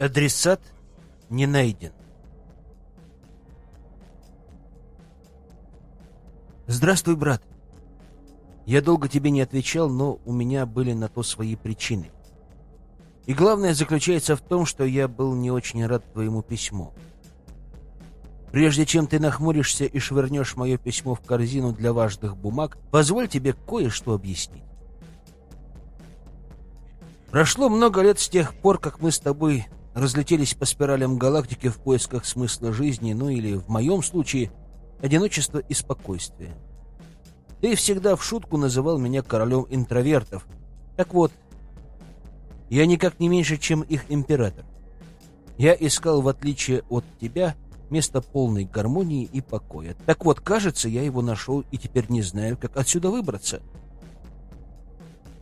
Адресат не найден. Здравствуй, брат. Я долго тебе не отвечал, но у меня были на то свои причины. И главное заключается в том, что я был не очень рад твоему письму. Прежде чем ты нахмуришься и швырнешь мое письмо в корзину для важных бумаг, позволь тебе кое-что объяснить. Прошло много лет с тех пор, как мы с тобой разлетелись по спиралям галактики в поисках смысла жизни, ну или, в моем случае, одиночества и спокойствия. Ты всегда в шутку называл меня королем интровертов. Так вот, я никак не меньше, чем их император. Я искал, в отличие от тебя, место полной гармонии и покоя. Так вот, кажется, я его нашел и теперь не знаю, как отсюда выбраться.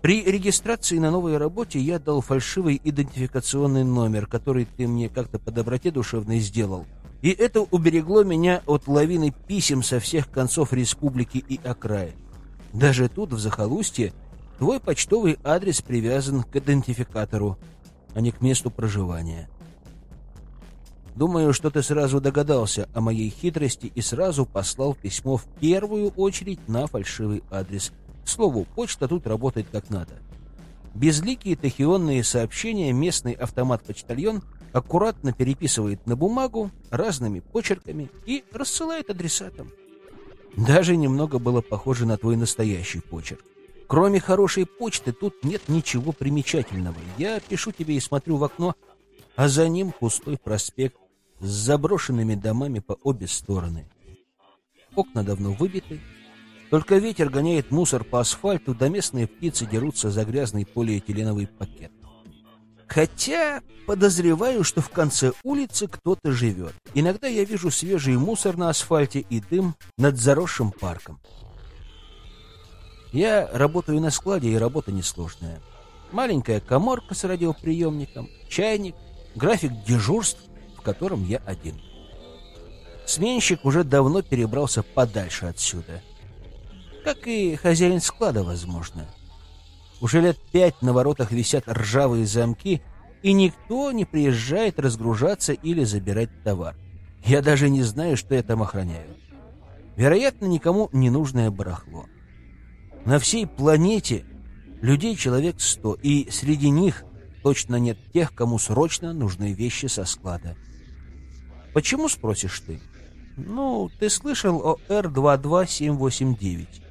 При регистрации на новой работе я дал фальшивый идентификационный номер, который ты мне как-то по доброте душевной сделал. И это уберегло меня от лавины писем со всех концов республики и окраин. Даже тут, в захолустье, твой почтовый адрес привязан к идентификатору, а не к месту проживания. Думаю, что ты сразу догадался о моей хитрости и сразу послал письмо в первую очередь на фальшивый адрес. Слову, почта тут работает как надо. Безликие тахионные сообщения местный автомат-почтальон аккуратно переписывает на бумагу разными почерками и рассылает адресатам. Даже немного было похоже на твой настоящий почерк. Кроме хорошей почты тут нет ничего примечательного. Я пишу тебе и смотрю в окно, а за ним пустой проспект с заброшенными домами по обе стороны. Окна давно выбиты, только ветер гоняет мусор по асфальту, да местные птицы дерутся за грязный полиэтиленовый пакет. Хотя подозреваю, что в конце улицы кто-то живет. Иногда я вижу свежий мусор на асфальте и дым над заросшим парком. Я работаю на складе, и работа несложная. Маленькая коморка с радиоприемником, чайник, график дежурств в котором я один. Сменщик уже давно перебрался подальше отсюда. Как и хозяин склада, возможно. Уже лет пять на воротах висят ржавые замки, и никто не приезжает разгружаться или забирать товар. Я даже не знаю, что я там охраняю. Вероятно, никому не нужное барахло. На всей планете людей человек сто, и среди них точно нет тех, кому срочно нужны вещи со склада. Почему, спросишь ты? Ну, ты слышал о Р-22789.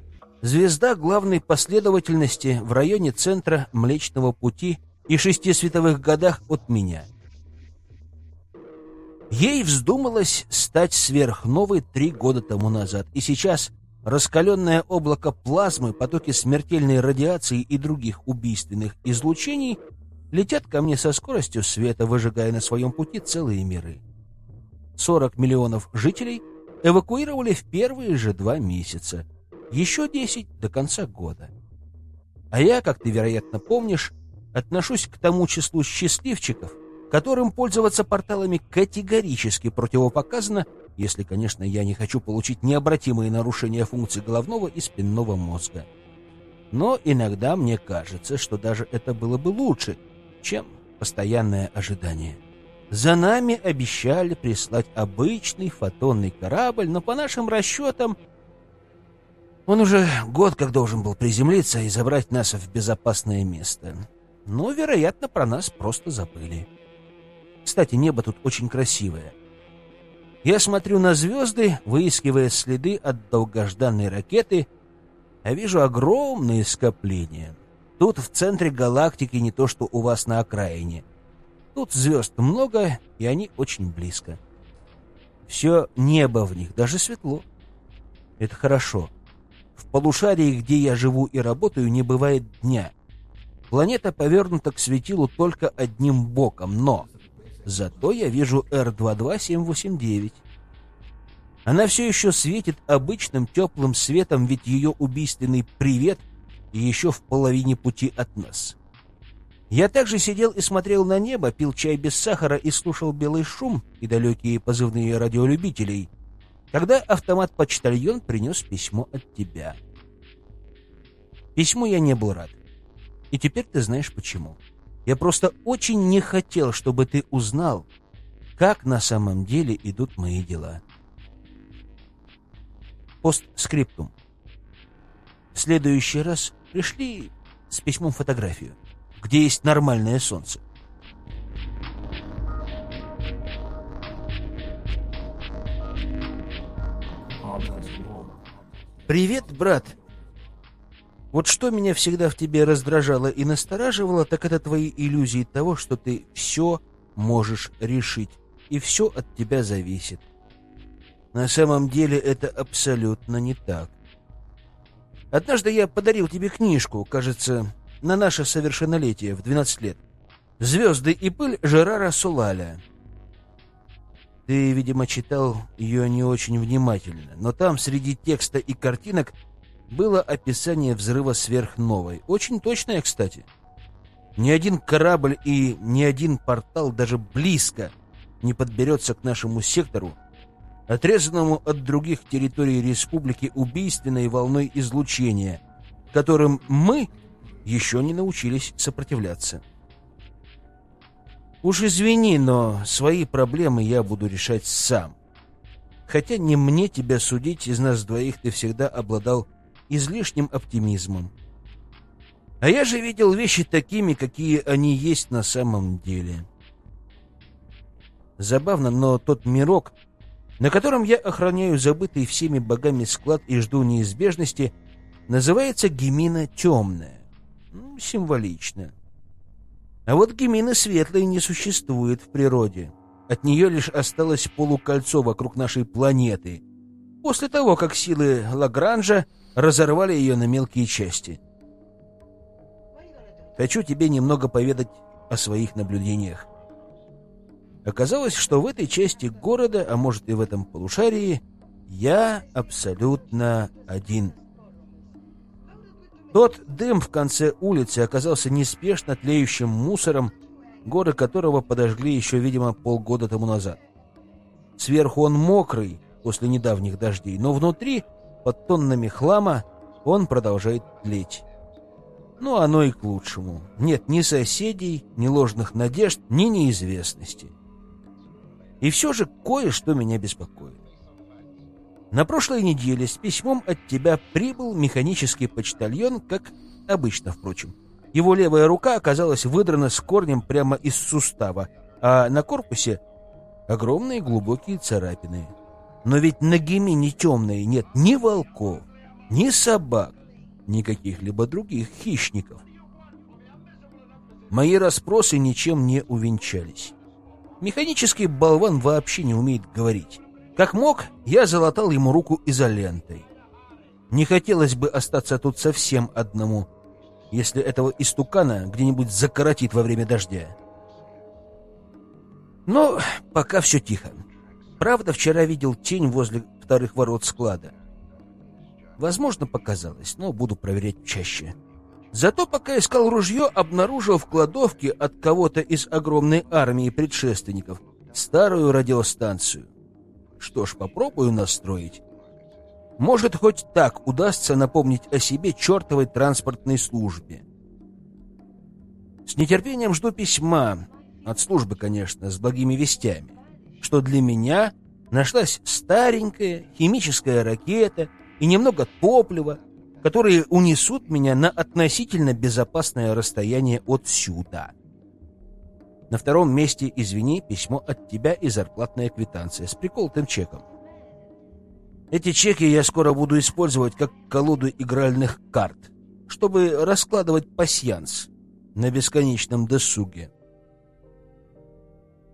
Звезда главной последовательности в районе центра Млечного Пути и шести световых годах от меня. Ей вздумалось стать сверхновой три года тому назад, и сейчас раскаленное облако плазмы, потоки смертельной радиации и других убийственных излучений летят ко мне со скоростью света, выжигая на своем пути целые миры. 40 миллионов жителей эвакуировали в первые же два месяца, еще 10 до конца года. А я, как ты, вероятно, помнишь, отношусь к тому числу счастливчиков, которым пользоваться порталами категорически противопоказано, если, конечно, я не хочу получить необратимые нарушения функций головного и спинного мозга. Но иногда мне кажется, что даже это было бы лучше, чем постоянное ожидание. За нами обещали прислать обычный фотонный корабль, но по нашим расчетам он уже год как должен был приземлиться и забрать нас в безопасное место. Но, вероятно, про нас просто забыли. Кстати, небо тут очень красивое. Я смотрю на звезды, выискивая следы от долгожданной ракеты, а вижу огромные скопления. Тут в центре галактики не то, что у вас на окраине — Тут звезд много, и они очень близко. Все небо в них, даже светло. Это хорошо. В полушарии, где я живу и работаю, не бывает дня. Планета повернута к светилу только одним боком, но зато я вижу Р-22789. Она все еще светит обычным теплым светом, ведь ее убийственный привет еще в половине пути от нас. Я также сидел и смотрел на небо, пил чай без сахара и слушал белый шум и далекие позывные радиолюбителей, когда автомат-почтальон принес письмо от тебя. Письму я не был рад. И теперь ты знаешь почему. Я просто очень не хотел, чтобы ты узнал, как на самом деле идут мои дела. Постскриптум. В следующий раз пришли с письмом фотографию, где есть нормальное солнце. «Привет, брат!» Вот что меня всегда в тебе раздражало и настораживало, так это твои иллюзии того, что ты все можешь решить, и все от тебя зависит. На самом деле это абсолютно не так. Однажды я подарил тебе книжку, кажется, на наше совершеннолетие в 12 лет. «Звезды и пыль» Жерара Сулаля. Ты, видимо, читал ее не очень внимательно, но там среди текста и картинок было описание взрыва сверхновой. Очень точное, кстати. Ни один корабль и ни один портал даже близко не подберется к нашему сектору, отрезанному от других территорий республики убийственной волной излучения, которым мы еще не научились сопротивляться. Уж извини, но свои проблемы я буду решать сам. Хотя не мне тебя судить, из нас двоих ты всегда обладал излишним оптимизмом. А я же видел вещи такими, какие они есть на самом деле. Забавно, но тот мирок, на котором я охраняю забытый всеми богами склад и жду неизбежности, называется Гемина Темная. Символично. А вот Гемины Светлой не существует в природе. От нее лишь осталось полукольцо вокруг нашей планеты. После того, как силы Лагранжа разорвали ее на мелкие части. Хочу тебе немного поведать о своих наблюдениях. Оказалось, что в этой части города, а может и в этом полушарии, я абсолютно один. Тот дым в конце улицы оказался неспешно тлеющим мусором, горы которого подожгли еще, видимо, полгода тому назад. Сверху он мокрый после недавних дождей, но внутри под тоннами хлама, он продолжает тлеть. Ну, оно и к лучшему. Нет ни соседей, ни ложных надежд, ни неизвестности. И все же кое-что меня беспокоит. На прошлой неделе с письмом от тебя прибыл механический почтальон, как обычно, впрочем. Его левая рука оказалась выдрана с корнем прямо из сустава, а на корпусе огромные глубокие царапины. Но ведь на Гемине темной нет ни волков, ни собак, ни каких-либо других хищников. Мои расспросы ничем не увенчались. Механический болван вообще не умеет говорить. Как мог, я залатал ему руку изолентой. Не хотелось бы остаться тут совсем одному, если этого истукана где-нибудь закоротит во время дождя. Но пока все тихо. Правда, вчера видел тень возле вторых ворот склада. Возможно, показалось, но буду проверять чаще. Зато пока искал ружье, обнаружил в кладовке от кого-то из огромной армии предшественников старую радиостанцию. Что ж, попробую настроить. Может, хоть так удастся напомнить о себе чертовой транспортной службе. С нетерпением жду письма. От службы, конечно, с благими вестями что для меня нашлась старенькая химическая ракета и немного топлива, которые унесут меня на относительно безопасное расстояние отсюда. На втором месте, извини, письмо от тебя и зарплатная квитанция с приколотым чеком. Эти чеки я скоро буду использовать как колоду игральных карт, чтобы раскладывать пасьянс на бесконечном досуге.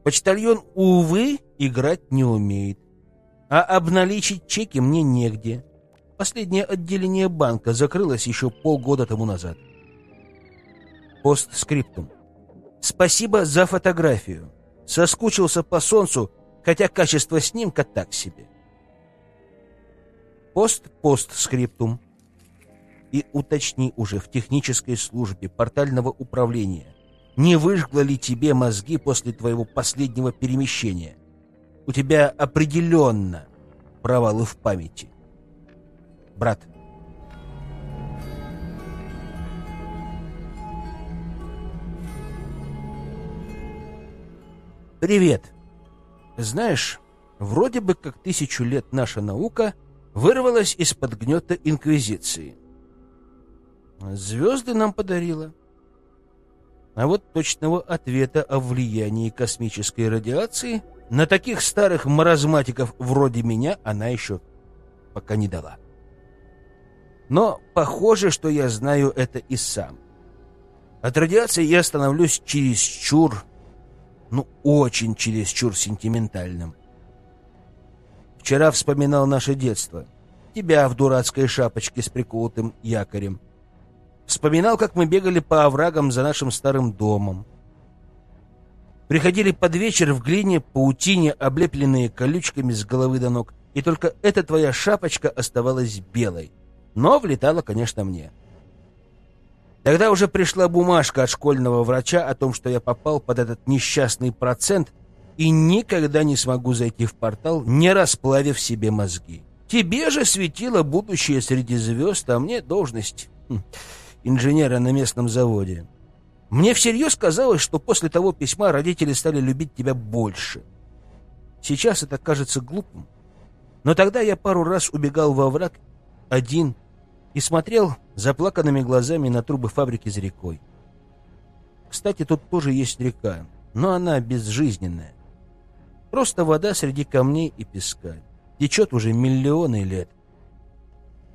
Почтальон, увы, играть не умеет. А обналичить чеки мне негде. Последнее отделение банка закрылось еще полгода тому назад. Постскриптум. Спасибо за фотографию. Соскучился по солнцу, хотя качество снимка так себе. Пост-постскриптум. И уточни уже в технической службе портального управления, не выжгло ли тебе мозги после твоего последнего перемещения? У тебя определенно провалы в памяти. Брат. Привет. Знаешь, вроде бы как тысячу лет наша наука вырвалась из-под гнета Инквизиции. Звезды нам подарила. А вот точного ответа о влиянии космической радиации на таких старых маразматиков вроде меня она еще пока не дала. Но похоже, что я знаю это и сам. От радиации я становлюсь чересчур, ну, очень чересчур сентиментальным. Вчера вспоминал наше детство. Тебя в дурацкой шапочке с приколотым якорем. Вспоминал, как мы бегали по оврагам за нашим старым домом. Приходили под вечер в глине, паутине, облепленные колючками с головы до ног, и только эта твоя шапочка оставалась белой. Но влетала, конечно, мне. Тогда уже пришла бумажка от школьного врача о том, что я попал под этот несчастный процент и никогда не смогу зайти в портал, не расплавив себе мозги. Тебе же светило будущее среди звезд, а мне должность хм, инженера на местном заводе. Мне всерьез казалось, что после того письма родители стали любить тебя больше. Сейчас это кажется глупым. Но тогда я пару раз убегал во враг один и смотрел заплаканными глазами на трубы фабрики за рекой. Кстати, тут тоже есть река, но она безжизненная. Просто вода среди камней и песка. Течет уже миллионы лет.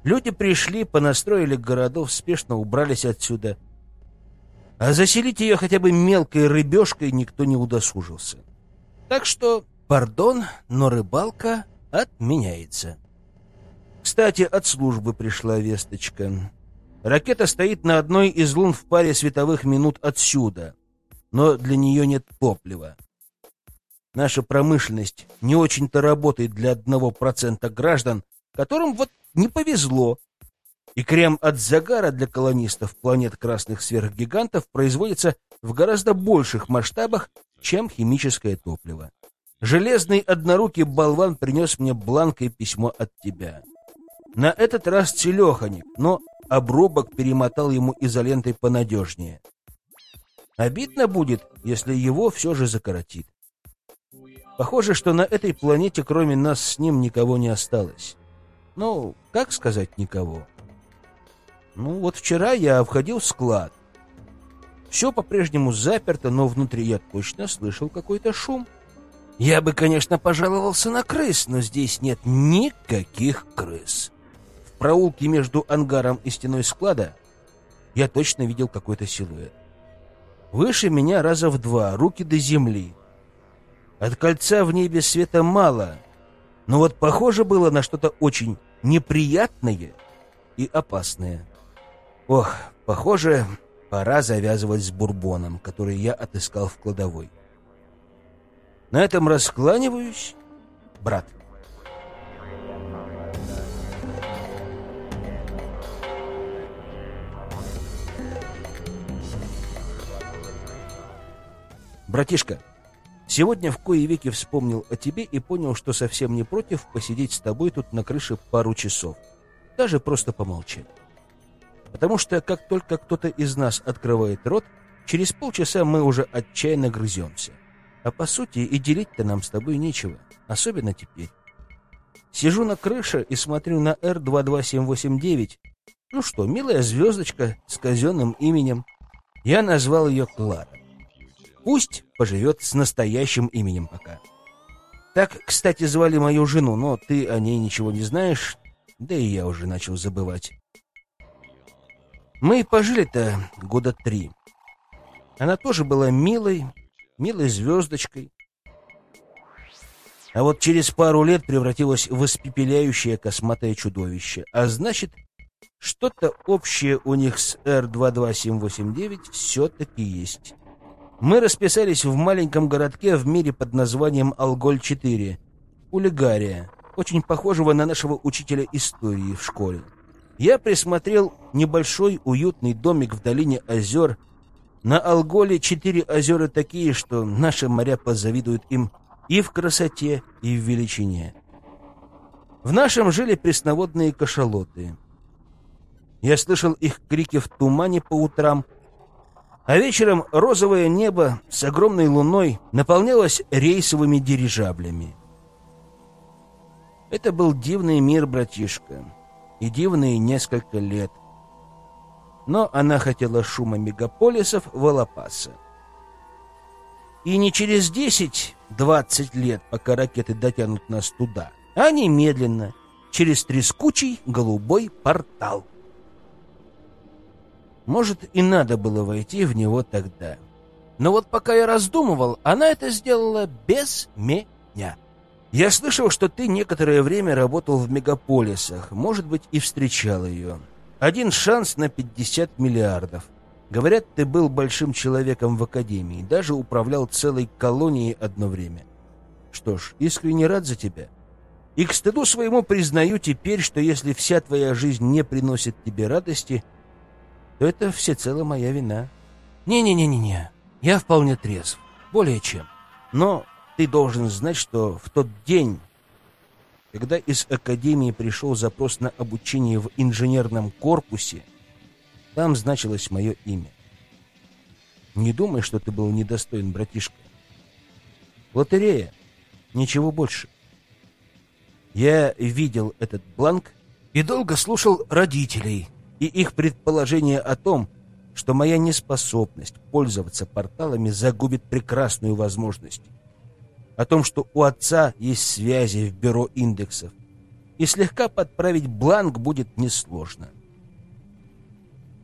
Люди пришли, понастроили городов, спешно убрались отсюда. А заселить ее хотя бы мелкой рыбешкой никто не удосужился. Так что, пардон, но рыбалка отменяется. Кстати, от службы пришла весточка. Ракета стоит на одной из лун в паре световых минут отсюда, но для нее нет топлива. Наша промышленность не очень-то работает для одного процента граждан, которым вот не повезло. И крем от загара для колонистов планет красных сверхгигантов производится в гораздо больших масштабах, чем химическое топливо. Железный однорукий болван принес мне бланкое письмо от тебя. На этот раз целеханик, но обрубок перемотал ему изолентой понадежнее. Обидно будет, если его все же закоротит. Похоже, что на этой планете кроме нас с ним никого не осталось. Ну, как сказать никого? Ну, вот вчера я входил в склад. Все по-прежнему заперто, но внутри я точно слышал какой-то шум. Я бы, конечно, пожаловался на крыс, но здесь нет никаких крыс. Проулке между ангаром и стеной склада я точно видел какой-то силуэт. Выше меня раза в два, руки до земли. От кольца в небе света мало, но вот похоже было на что-то очень неприятное и опасное. Ох, похоже, пора завязывать с бурбоном, который я отыскал в кладовой. На этом раскланиваюсь, брат. Братишка, сегодня в кои веки вспомнил о тебе и понял, что совсем не против посидеть с тобой тут на крыше пару часов. Даже просто помолчать. Потому что как только кто-то из нас открывает рот, через полчаса мы уже отчаянно грыземся. А по сути и делить-то нам с тобой нечего, особенно теперь. Сижу на крыше и смотрю на Р-22789. Ну что, милая звездочка с казенным именем. Я назвал ее Клара. Пусть поживет с настоящим именем пока. Так, кстати, звали мою жену, но ты о ней ничего не знаешь, да и я уже начал забывать. Мы пожили-то года три. Она тоже была милой, милой звездочкой. А вот через пару лет превратилась в испепеляющее косматое чудовище. А значит, что-то общее у них с Р-22789 все-таки есть. Мы расписались в маленьком городке в мире под названием Алголь-4, Улигария, очень похожего на нашего учителя истории в школе. Я присмотрел небольшой уютный домик в долине озер на Алголе четыре озера такие, что наши моря позавидуют им и в красоте, и в величине. В нашем жили пресноводные кашалоты. Я слышал их крики в тумане по утрам, А вечером розовое небо с огромной луной наполнялось рейсовыми дирижаблями. Это был дивный мир, братишка, и дивные несколько лет. Но она хотела шума мегаполисов Волопаса. И не через 10-20 лет, пока ракеты дотянут нас туда, а немедленно, через трескучий голубой портал. Может, и надо было войти в него тогда. Но вот пока я раздумывал, она это сделала без меня. Я слышал, что ты некоторое время работал в мегаполисах, может быть, и встречал ее. Один шанс на 50 миллиардов. Говорят, ты был большим человеком в Академии, даже управлял целой колонией одно время. Что ж, искренне рад за тебя. И к стыду своему признаю теперь, что если вся твоя жизнь не приносит тебе радости — то это всецело моя вина. Не-не-не-не-не, я вполне трезв, более чем. Но ты должен знать, что в тот день, когда из Академии пришел запрос на обучение в инженерном корпусе, там значилось мое имя. Не думай, что ты был недостоин, братишка. Лотерея. Ничего больше. Я видел этот бланк и долго слушал родителей, и их предположение о том, что моя неспособность пользоваться порталами загубит прекрасную возможность. О том, что у отца есть связи в бюро индексов, и слегка подправить бланк будет несложно.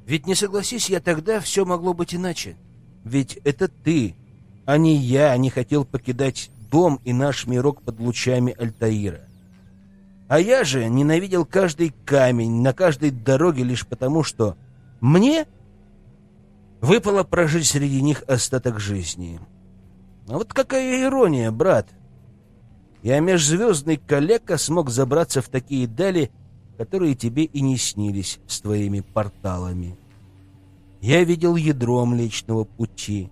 Ведь не согласись я тогда, все могло быть иначе. Ведь это ты, а не я, не хотел покидать дом и наш мирок под лучами Альтаира. А я же ненавидел каждый камень на каждой дороге лишь потому, что мне выпало прожить среди них остаток жизни. А вот какая ирония, брат! Я межзвездный калека смог забраться в такие дали, которые тебе и не снились с твоими порталами. Я видел ядро Млечного Пути,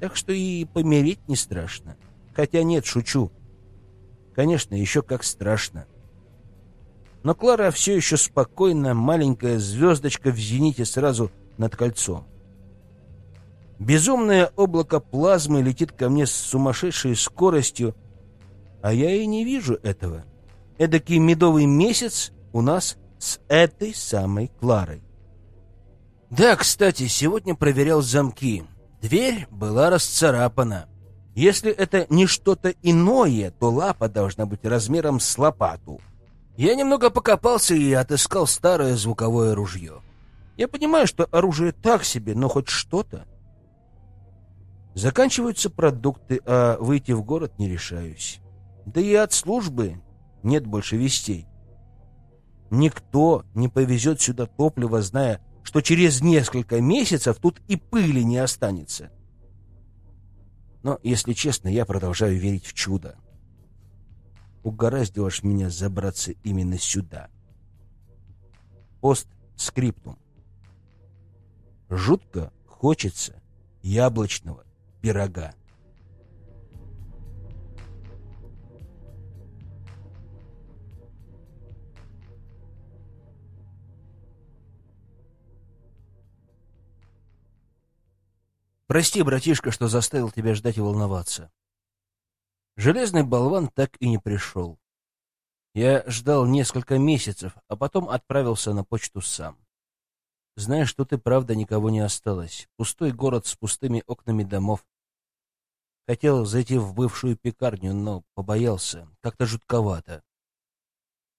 так что и помереть не страшно. Хотя нет, шучу. Конечно, еще как страшно. Но Клара все еще спокойна, маленькая звездочка в зените сразу над кольцом. Безумное облако плазмы летит ко мне с сумасшедшей скоростью, а я и не вижу этого. Эдакий медовый месяц у нас с этой самой Кларой. Да, кстати, сегодня проверял замки. Дверь была расцарапана. Если это не что-то иное, то лапа должна быть размером с лопату. Я немного покопался и отыскал старое звуковое ружье. Я понимаю, что оружие так себе, но хоть что-то. Заканчиваются продукты, а выйти в город не решаюсь. Да и от службы нет больше вестей. Никто не повезет сюда топливо, зная, что через несколько месяцев тут и пыли не останется. Но, если честно, я продолжаю верить в чудо. Угораздило ж меня забраться именно сюда. Постскриптум. Жутко хочется яблочного пирога. Прости, братишка, что заставил тебя ждать и волноваться. Железный болван так и не пришел. Я ждал несколько месяцев, а потом отправился на почту сам. Знаешь, что ты правда никого не осталось. Пустой город с пустыми окнами домов. Хотел зайти в бывшую пекарню, но побоялся. Как-то жутковато.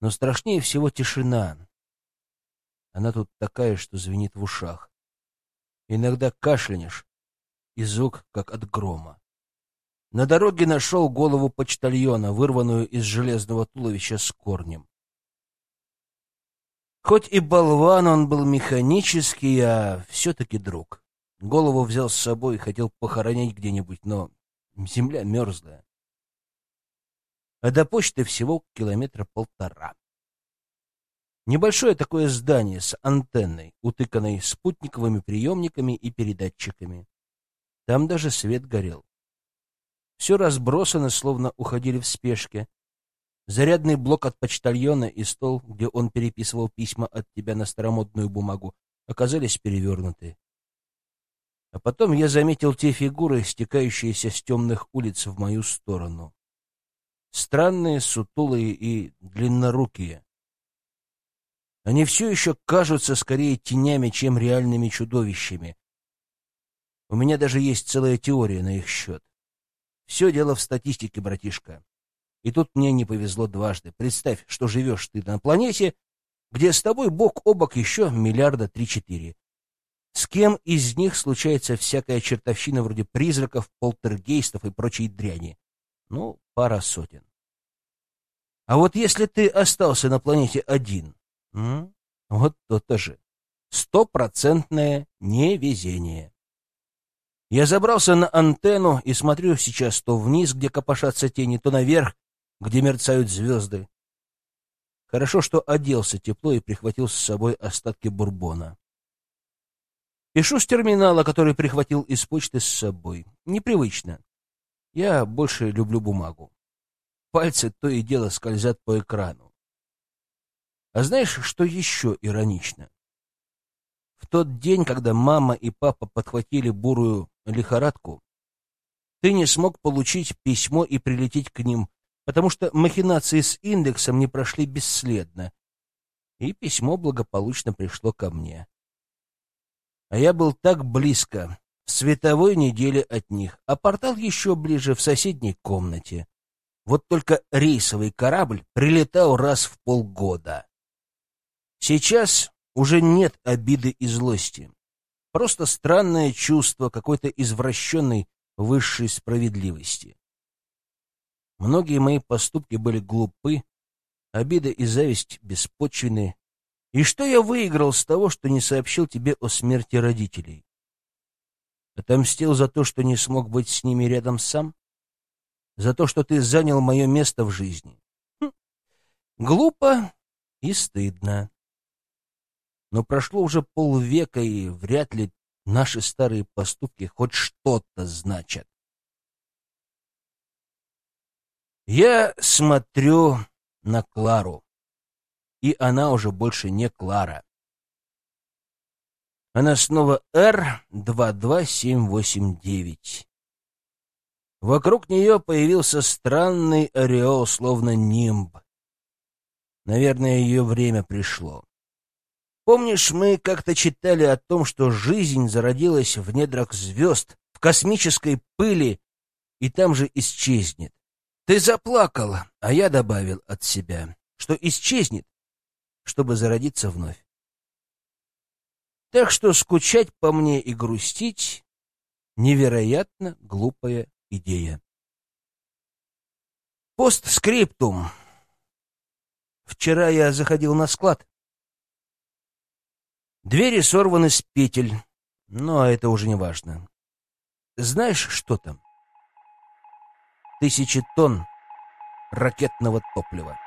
Но страшнее всего тишина. Она тут такая, что звенит в ушах. Иногда кашлянешь, и звук, как от грома. На дороге нашел голову почтальона, вырванную из железного туловища с корнем. Хоть и болван он был механический, а все-таки друг. Голову взял с собой и хотел похоронить где-нибудь, но земля мерзлая. А до почты всего километра полтора. Небольшое такое здание с антенной, утыканной спутниковыми приемниками и передатчиками. Там даже свет горел. Все разбросано, словно уходили в спешке. Зарядный блок от почтальона и стол, где он переписывал письма от тебя на старомодную бумагу, оказались перевернуты. А потом я заметил те фигуры, стекающиеся с темных улиц в мою сторону. Странные, сутулые и длиннорукие. Они все еще кажутся скорее тенями, чем реальными чудовищами. У меня даже есть целая теория на их счет. Все дело в статистике, братишка. И тут мне не повезло дважды. Представь, что живешь ты на планете, где с тобой бок о бок еще миллиарда три-четыре. С кем из них случается всякая чертовщина вроде призраков, полтергейстов и прочей дряни? Ну, пара сотен. А вот если ты остался на планете один, вот то-то же. Стопроцентное невезение. Я забрался на антенну и смотрю сейчас то вниз, где копошатся тени, то наверх, где мерцают звезды. Хорошо, что оделся тепло и прихватил с собой остатки бурбона. Пишу с терминала, который прихватил из почты с собой. Непривычно. Я больше люблю бумагу. Пальцы то и дело скользят по экрану. А знаешь, что еще иронично? В тот день, когда мама и папа подхватили бурую лихорадку, ты не смог получить письмо и прилететь к ним, потому что махинации с индексом не прошли бесследно, и письмо благополучно пришло ко мне. А я был так близко, в световой неделе от них, а портал еще ближе, в соседней комнате. Вот только рейсовый корабль прилетал раз в полгода. Сейчас уже нет обиды и злости. Просто странное чувство какой-то извращенной высшей справедливости. Многие мои поступки были глупы, обида и зависть беспочвены. И что я выиграл с того, что не сообщил тебе о смерти родителей? Отомстил за то, что не смог быть с ними рядом сам? За то, что ты занял мое место в жизни? Хм. Глупо и стыдно. Но прошло уже полвека, и вряд ли наши старые поступки хоть что-то значат. Я смотрю на Клару, и она уже больше не Клара. Она снова Р-22789. Вокруг нее появился странный ореол, словно нимб. Наверное, ее время пришло. Помнишь, мы как-то читали о том, что жизнь зародилась в недрах звезд, в космической пыли, и там же исчезнет. Ты заплакал, а я добавил от себя, что исчезнет, чтобы зародиться вновь. Так что скучать по мне и грустить — невероятно глупая идея. Постскриптум. Вчера я заходил на склад. Двери сорваны с петель, но это уже не важно. Знаешь, что там? тысячи тонн ракетного топлива.